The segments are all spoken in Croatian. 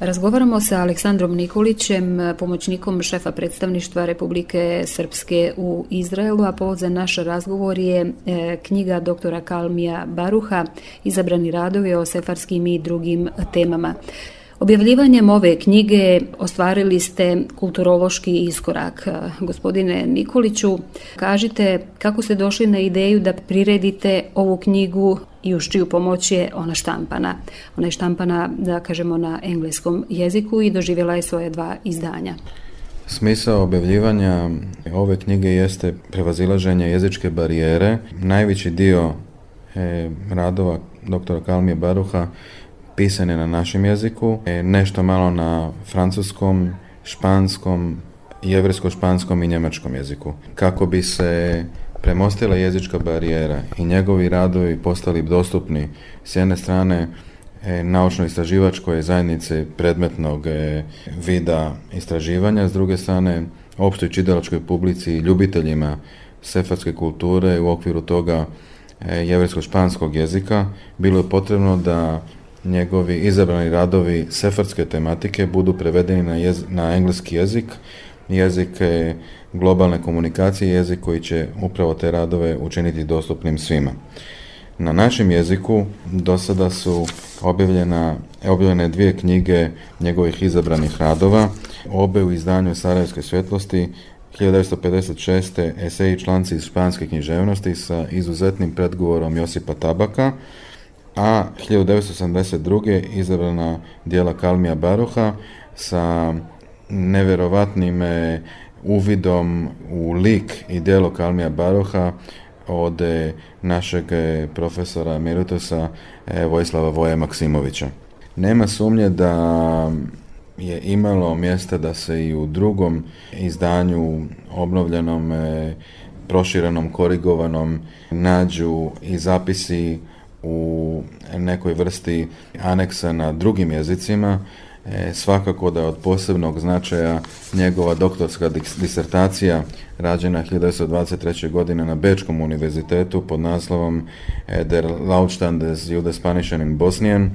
Razgovaramo sa Aleksandrom Nikolićem, pomoćnikom šefa predstavništva Republike Srpske u Izraelu, a povod za naš razgovor je e, knjiga doktora Kalmija Baruha, izabrani radovi o sefarskim i drugim temama. Objavljivanjem ove knjige ostvarili ste kulturološki iskorak. Gospodine Nikoliću, kažite kako ste došli na ideju da priredite ovu knjigu i uz čiju pomoć je ona štampana. Ona je štampana, da kažemo, na engleskom jeziku i doživjela je svoje dva izdanja. Smisao objavljivanja ove knjige jeste prevazilaženje jezičke barijere. Najveći dio e, radova doktora Kalmije Baruha pisan je na našem jeziku, e, nešto malo na francuskom, španskom, jevresko-španskom i njemačkom jeziku. Kako bi se premostila jezička barijera i njegovi radovi postali dostupni s jedne strane e, naučno-istraživačkoj zajednice predmetnog e, vida istraživanja, s druge strane opštoj čitalačkoj publici i ljubiteljima sefarske kulture u okviru toga jevresko-španskog jezika, bilo je potrebno da njegovi izabrani radovi sefarske tematike budu prevedeni na, na engleski jezik, jezik globalne komunikacije, jezik koji će upravo te radove učiniti dostupnim svima. Na našem jeziku do sada su objavljena, objavljene dvije knjige njegovih izabranih radova, obe u izdanju Sarajevske svjetlosti 1956. eseji članci iz španske književnosti sa izuzetnim predgovorom Josipa Tabaka, a 1982. izabrana dijela Kalmija Baruha sa nevjerovatnim e, uvidom u lik i djelo Kalmija Baruha od e, našeg e, profesora Mirutosa Vojslava Voja Maksimovića. Nema sumnje da je imalo mjesta da se i u drugom izdanju obnovljenom, proširenom, korigovanom nađu i zapisi u nekoj vrsti aneksa na drugim jezicima, e, svakako da je od posebnog značaja njegova doktorska disertacija rađena 1923. godine na Bečkom univerzitetu pod naslovom e, Der Lautstand des Judespanischen in Bosnien,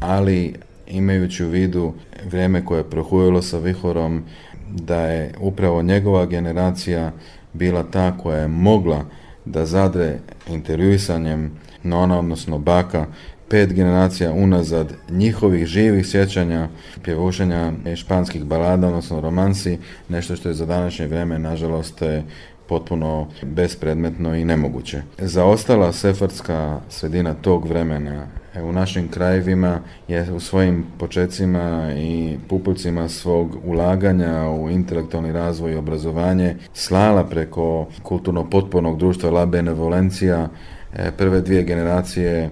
ali imajući u vidu vrijeme koje je prohujilo sa vihorom, da je upravo njegova generacija bila ta koja je mogla da zadre intervjuisanjem nona, odnosno baka, pet generacija unazad njihovih živih sjećanja, pjevušenja španskih balada, odnosno romansi, nešto što je za današnje vrijeme, nažalost, potpuno bespredmetno i nemoguće. Zaostala sefardska sredina tog vremena u našim krajevima je u svojim počecima i pupuljcima svog ulaganja u intelektualni razvoj i obrazovanje slala preko kulturno potpornog društva La Benevolencija E, prve dvije generacije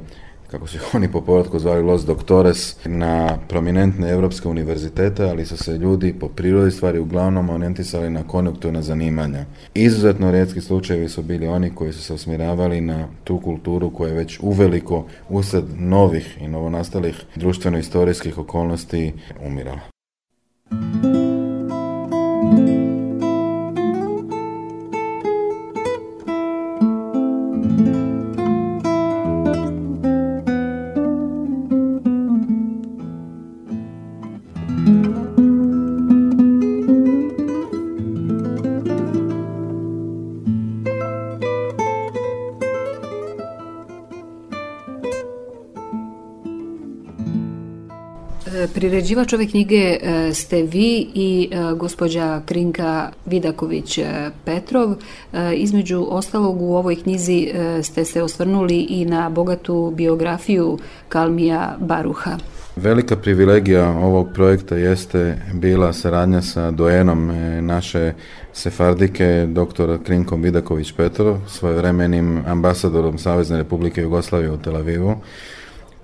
kako su oni po povratku zvali Los Doctores, na prominentne evropske univerzitete, ali su se ljudi po prirodi stvari uglavnom orijentisali na konjunkturna zanimanja. Izuzetno rijetki slučajevi su bili oni koji su se usmjeravali na tu kulturu koja je već uveliko usred novih i novonastalih društveno-historijskih okolnosti umirala. Priređivač ove knjige e, ste vi i e, gospođa Krinka Vidaković e. Između ostalog u ovoj knjizi ste se osvrnuli i na bogatu biografiju Kalmija Baruha. Velika privilegija ovog projekta jeste bila saradnja sa dojenom naše sefardike, dr. Krinkom Vidaković Petrov, svojevremenim ambasadorom Savezne Republike Jugoslavije u Tel Avivu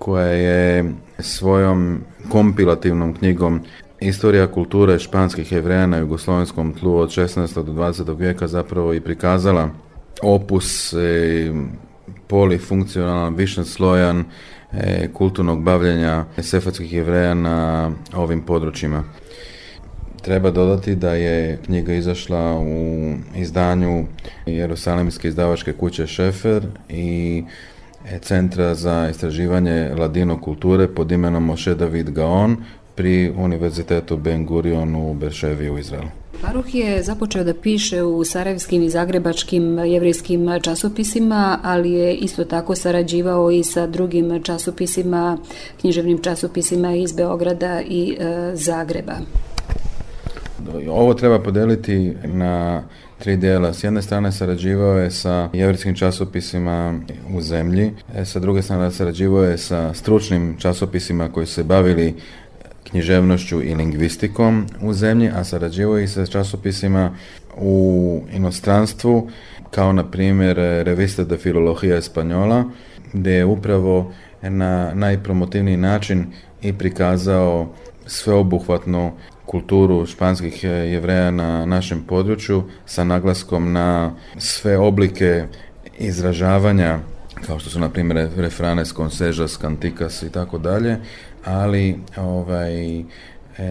koja je svojom kompilativnom knjigom Istorija kulture španskih jevreja na jugoslovenskom tlu od 16. do 20. vijeka zapravo i prikazala opus e, polifunkcionalan, slojan e, kulturnog bavljenja sefatskih jevreja na ovim područjima. Treba dodati da je knjiga izašla u izdanju Jerusalimske izdavačke kuće Šefer i Centra za istraživanje ladino kulture pod imenom Moshe David Gaon pri Univerzitetu Ben Gurion u Berševi u Izraelu. Baruh je započeo da piše u sarajevskim i zagrebačkim jevrijskim časopisima, ali je isto tako sarađivao i sa drugim časopisima, književnim časopisima iz Beograda i e, Zagreba. Ovo treba podeliti na tri dijela. S jedne strane sarađivao je sa jevrijskim časopisima u zemlji, e, sa druge strane sarađivao je sa stručnim časopisima koji se bavili književnošću i lingvistikom u zemlji, a sarađivao i sa časopisima u inostranstvu, kao na primjer Revista de Filologija Espanjola, gdje je upravo na najpromotivniji način i prikazao sveobuhvatnu kulturu španskih jevreja na našem području sa naglaskom na sve oblike izražavanja kao što su na primjer refranes, konsežas, kantikas i tako dalje, ali ovaj, e,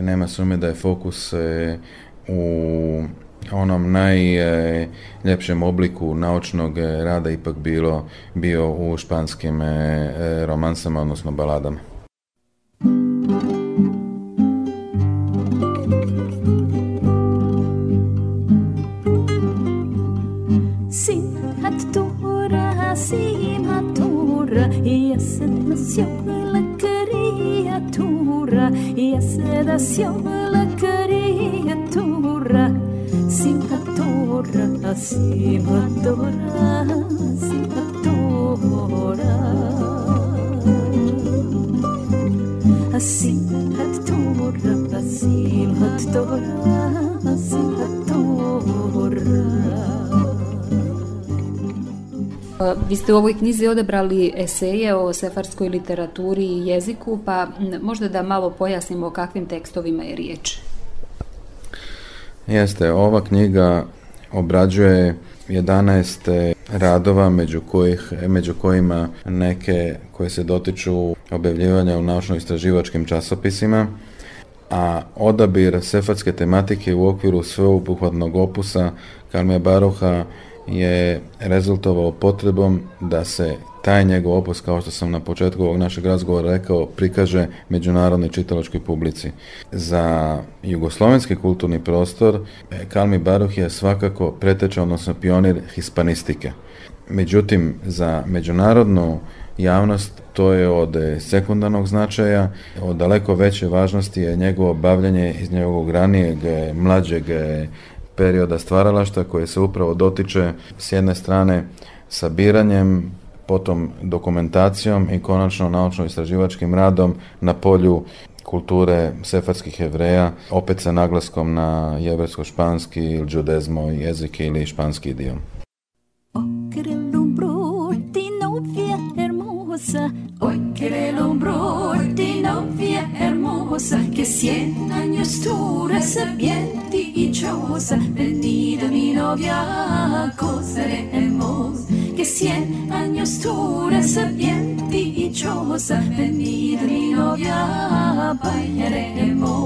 nema sume da je fokus e, u onom najljepšem obliku naučnog rada ipak bilo bio u španskim e, romansama, odnosno baladama. sima tura i se da sjomla kerija tura i se da sjomla kerija tura sima tura sima tura sima tura a sima tura a sima Vi ste u ovoj knjizi odebrali eseje o sefarskoj literaturi i jeziku, pa možda da malo pojasnimo o kakvim tekstovima je riječ. Jeste, ova knjiga obrađuje 11 radova među, kojih, među kojima neke koje se dotiču objavljivanja u naučno-istraživačkim časopisima, a odabir sefatske tematike u okviru sveobuhvatnog opusa Kalmija Baruha je rezultovao potrebom da se taj njegov opus, kao što sam na početku ovog našeg razgovora rekao, prikaže međunarodnoj čitalačkoj publici. Za jugoslovenski kulturni prostor e, Kalmi Baruh je svakako preteča, odnosno pionir hispanistike. Međutim, za međunarodnu javnost to je od sekundarnog značaja, od daleko veće važnosti je njegovo bavljanje iz njegovog ranijeg, mlađeg perioda stvaralašta koje se upravo dotiče s jedne strane sabiranjem, potom dokumentacijom i konačno naučno-istraživačkim radom na polju kulture sefarskih jevreja, opet sa naglaskom na jeversko-španski ili džudezmo jezik ili španski dio. que cien dichosa, venida mi novia, gozaremos. Que cien años tu bien dichosa, venida mi novia, bailaremos.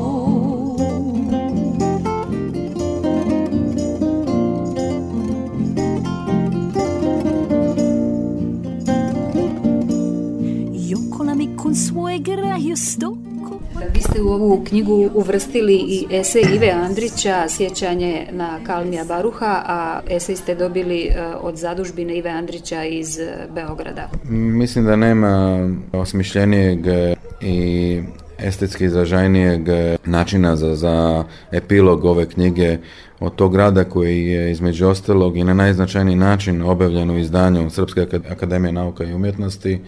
Yo con la mi consuegra yo estoy Vi ste u ovu knjigu uvrstili i esej Ive Andrića, sjećanje na Kalmija Baruha, a esej ste dobili e, od zadužbine Ive Andrića iz e, Beograda. Mislim da nema osmišljenijeg i estetski izražajnijeg načina za, za epilog ove knjige od tog rada koji je između ostalog i na najznačajniji način objavljen u izdanju Srpske akademije nauka i umjetnosti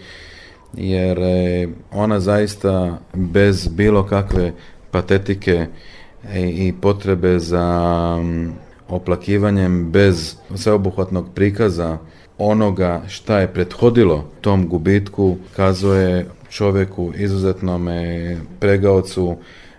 jer e, ona zaista bez bilo kakve patetike e, i potrebe za oplakivanjem bez sveobuhvatnog prikaza onoga šta je prethodilo tom gubitku kazuje čovjeku izuzetnom pregaocu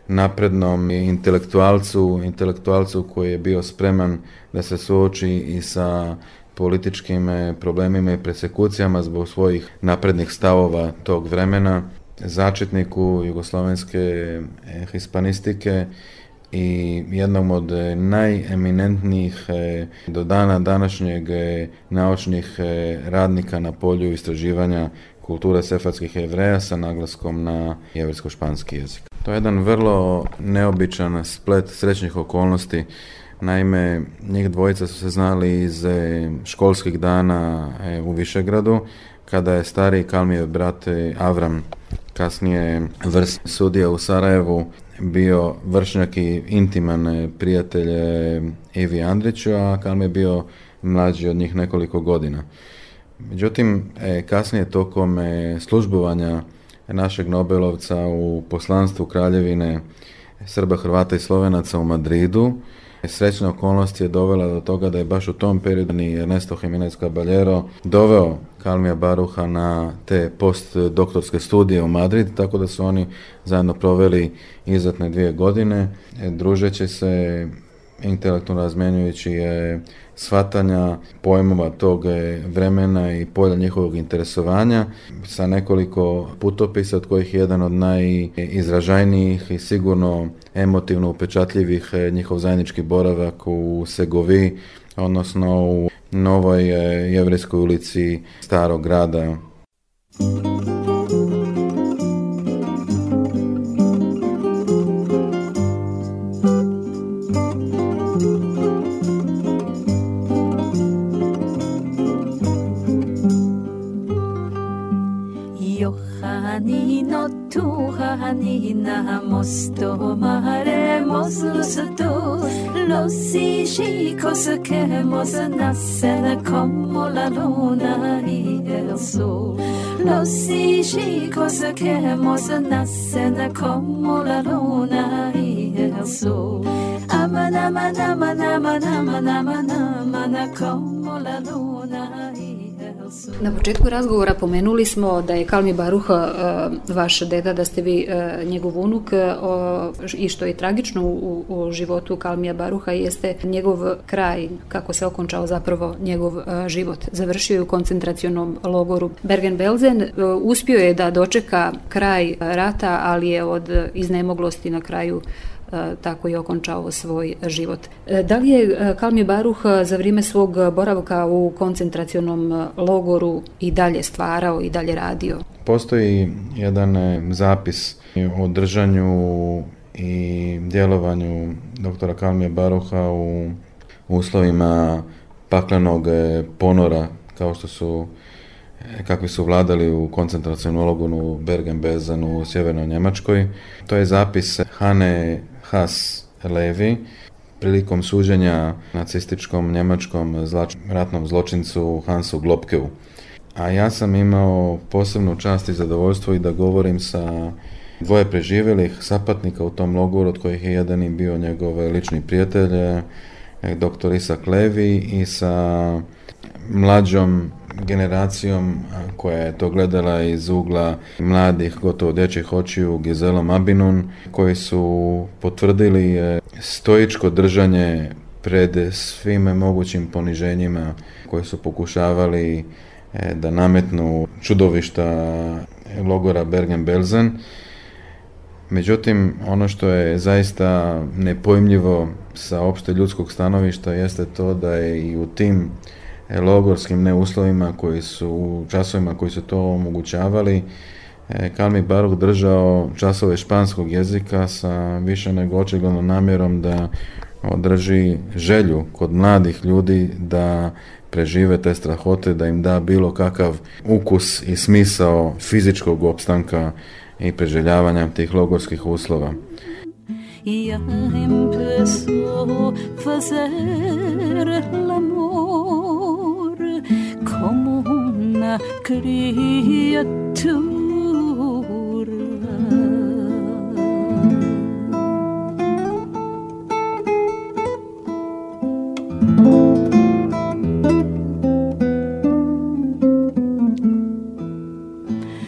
naprednom intelektualcu, intelektualcu koji je bio spreman da se suoči i sa političkim eh, problemima i persekucijama zbog svojih naprednih stavova tog vremena, začetniku jugoslovenske eh, hispanistike i jednom od eh, najeminentnijih do dana današnjeg naučnih radnika na polju istraživanja kulture sefatskih jevreja sa naglaskom na jeversko-španski jezik. To je jedan vrlo neobičan splet srećnih okolnosti. Naime, njih dvojica su se znali iz e, školskih dana e, u Višegradu, kada je stari Kalmijev brat Avram, kasnije vrs sudija u Sarajevu, bio vršnjak i intiman prijatelj Ivi Andriću, a Kalmi je bio mlađi od njih nekoliko godina. Međutim, e, kasnije tokom e, službovanja našeg Nobelovca u poslanstvu Kraljevine Srba, Hrvata i Slovenaca u Madridu, Srećna okolnost je dovela do toga da je baš u tom periodu ni Ernesto Jimenez Caballero doveo Kalmija Baruha na te postdoktorske studije u Madrid, tako da su oni zajedno proveli izatne dvije godine, e, družeći se intelektualno razmenjujući je shvatanja pojmova tog vremena i polja njihovog interesovanja sa nekoliko putopisa od kojih je jedan od najizražajnijih i sigurno emotivno upečatljivih e, njihov zajednički boravak u Segovi, odnosno u novoj e, jevrijskoj ulici starog grada. Hanino tu hanina mos to mare mos los tu los si cos che mos la luna i el sol los si cos che mos la luna i el sol amana mana mana mana mana mana mana como la luna i Na početku razgovora pomenuli smo da je Kalmi Baruha e, vaš deda, da ste vi e, njegov unuk e, i što je tragično u, životu Kalmija Baruha jeste njegov kraj, kako se okončao zapravo njegov život. Završio je u koncentracionom logoru Bergen-Belsen, uspio je da dočeka kraj rata, ali je od iznemoglosti na kraju tako i okončao svoj život. E, da li je e, Kalmi Baruh za vrijeme svog boravka u koncentracionom logoru i dalje stvarao i dalje radio? Postoji jedan zapis o držanju i djelovanju doktora Kalmija Baruha u uslovima paklenog ponora kao što su kakvi su vladali u koncentracijnom logonu Bergen-Belsen u sjevernoj Njemačkoj. To je zapis Hane Has Levi prilikom suđenja nacističkom njemačkom ratnom zločincu Hansu Globkeu. A ja sam imao posebnu čast i zadovoljstvo i da govorim sa dvoje preživjelih sapatnika u tom logoru, od kojih je jedan i bio njegov lični prijatelj, eh, dr. Isak Levi i sa mlađom generacijom koja je to gledala iz ugla mladih, gotovo dječjih očiju, Gizelom Abinun, koji su potvrdili e, stoičko držanje pred svime mogućim poniženjima koje su pokušavali e, da nametnu čudovišta logora Bergen-Belsen. Međutim, ono što je zaista nepojmljivo sa opšte ljudskog stanovišta jeste to da je i u tim logorskim neuslovima koji su u časovima koji su to omogućavali e, Kalmi Baruch držao časove španskog jezika sa više nego očiglednom namjerom da održi želju kod mladih ljudi da prežive te strahote, da im da bilo kakav ukus i smisao fizičkog opstanka i preželjavanja tih logorskih uslova. Ja como una criatura.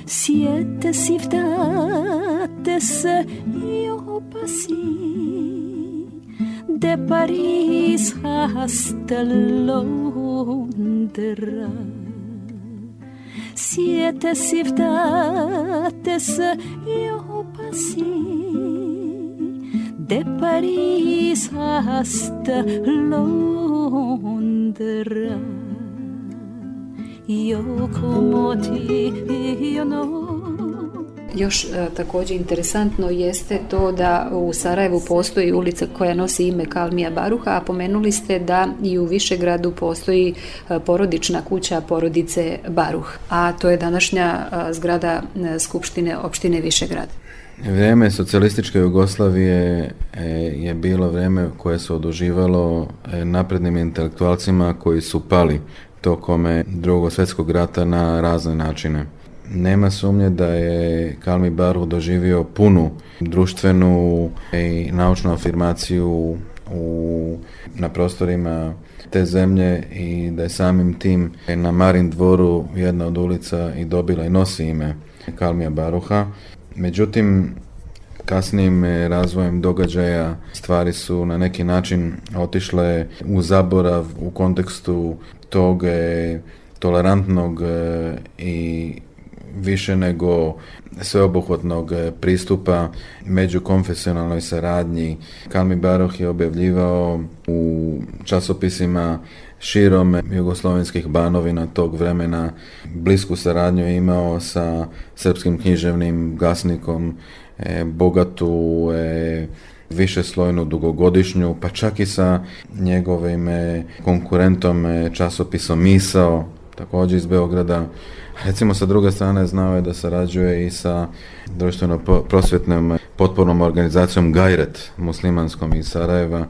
Siete ciudades yo pasé de París hasta Londra. siete ciudades yo pasé, de París hasta Londres. Yo como ti, yo no Još e, također interesantno jeste to da u Sarajevu postoji ulica koja nosi ime Kalmija Baruha, a pomenuli ste da i u Višegradu postoji e, porodična kuća porodice Baruh, a to je današnja e, zgrada Skupštine opštine Višegrad. Vrijeme socijalističke Jugoslavije je bilo vrijeme koje se oduživalo naprednim intelektualcima koji su pali tokom drugog svjetskog rata na razne načine. Nema sumnje da je Kalmi Baru doživio punu društvenu i naučnu afirmaciju u, na prostorima te zemlje i da je samim tim na Marin dvoru jedna od ulica i dobila i nosi ime Kalmija Baruha. Međutim, kasnijim razvojem događaja stvari su na neki način otišle u zaborav u kontekstu tog tolerantnog e, i više nego sveobuhvatnog e, pristupa međukonfesionalnoj saradnji. Kalmi Baroh je objavljivao u časopisima širom jugoslovenskih banovina tog vremena blisku saradnju je imao sa srpskim književnim gasnikom, e, bogatu, e, višeslojnu dugogodišnju, pa čak i sa njegovim konkurentom časopisom Misao, također iz Beograda, Recimo sa druge strane znao je da sarađuje i sa društveno prosvjetnom potpornom organizacijom Gajret muslimanskom iz Sarajeva.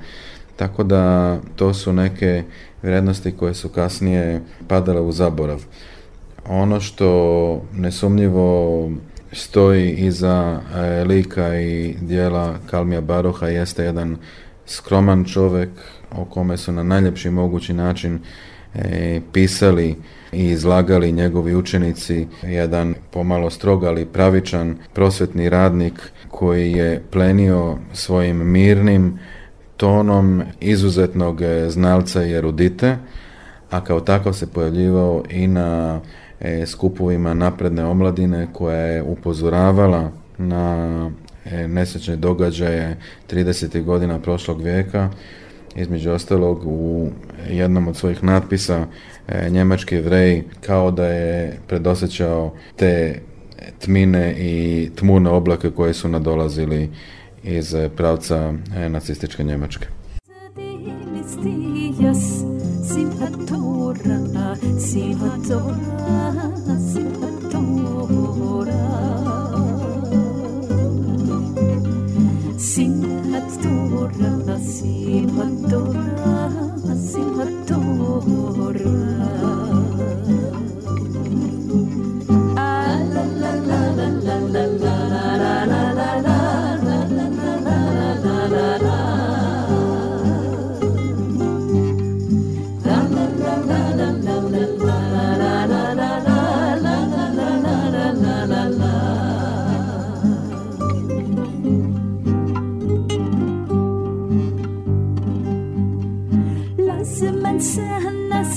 Tako da to su neke vrijednosti koje su kasnije padale u zaborav. Ono što nesumnjivo stoji iza e, lika i dijela Kalmija Baruha jeste jedan skroman čovjek o kome su na najljepši mogući način e, pisali i izlagali njegovi učenici jedan pomalo strog ali pravičan prosvetni radnik koji je plenio svojim mirnim tonom izuzetnog znalca i erudite, a kao takav se pojavljivao i na e, skupovima napredne omladine koja je upozoravala na e, događaje 30. godina prošlog vijeka između ostalog u jednom od svojih natpisa e, njemački jevrej kao da je predosjećao te tmine i tmune oblake koje su nadolazili iz pravca e, nacističke Njemačke. see what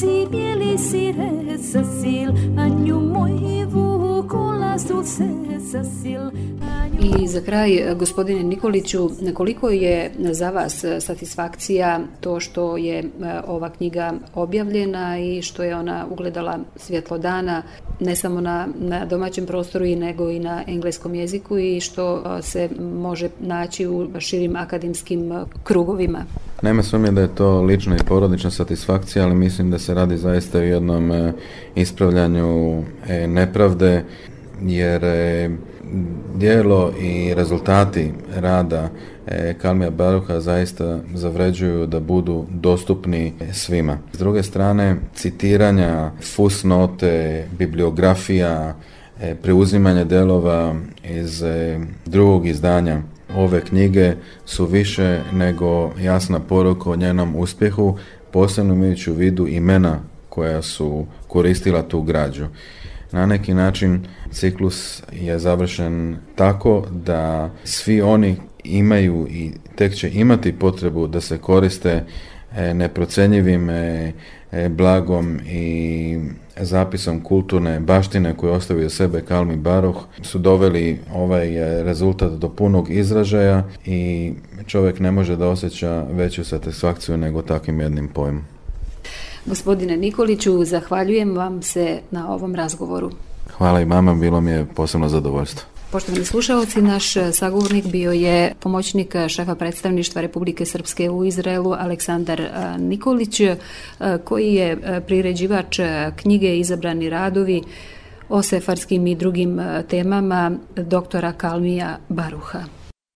si bieli si re cecil, año muy I za kraj, gospodine Nikoliću, koliko je za vas satisfakcija to što je e, ova knjiga objavljena i što je ona ugledala svjetlo dana ne samo na, na domaćem prostoru i nego i na engleskom jeziku i što e, se može naći u širim akademskim krugovima? Nema sumnje da je to lična i porodična satisfakcija, ali mislim da se radi zaista o jednom e, ispravljanju nepravde, jer dijelo i rezultati rada e, Kalmija Baruha zaista zavređuju da budu dostupni svima. S druge strane, citiranja, fusnote, bibliografija, e, preuzimanje delova iz e, drugog izdanja ove knjige su više nego jasna poruka o njenom uspjehu, posebno imajući u vidu imena koja su koristila tu građu. Na neki način ciklus je završen tako da svi oni imaju i tek će imati potrebu da se koriste e, neprocenjivim e, e, blagom i zapisom kulturne baštine koje ostavio sebe Kalmi Baroh su doveli ovaj rezultat do punog izražaja i čovjek ne može da osjeća veću satisfakciju nego takvim jednim pojmom. Gospodine Nikoliću, zahvaljujem vam se na ovom razgovoru. Hvala i vama, bilo mi je posebno zadovoljstvo. Poštovani slušalci, naš sagovornik bio je pomoćnik šefa predstavništva Republike Srpske u Izraelu Aleksandar Nikolić, koji je priređivač knjige Izabrani radovi o sefarskim i drugim temama doktora Kalmija Baruha.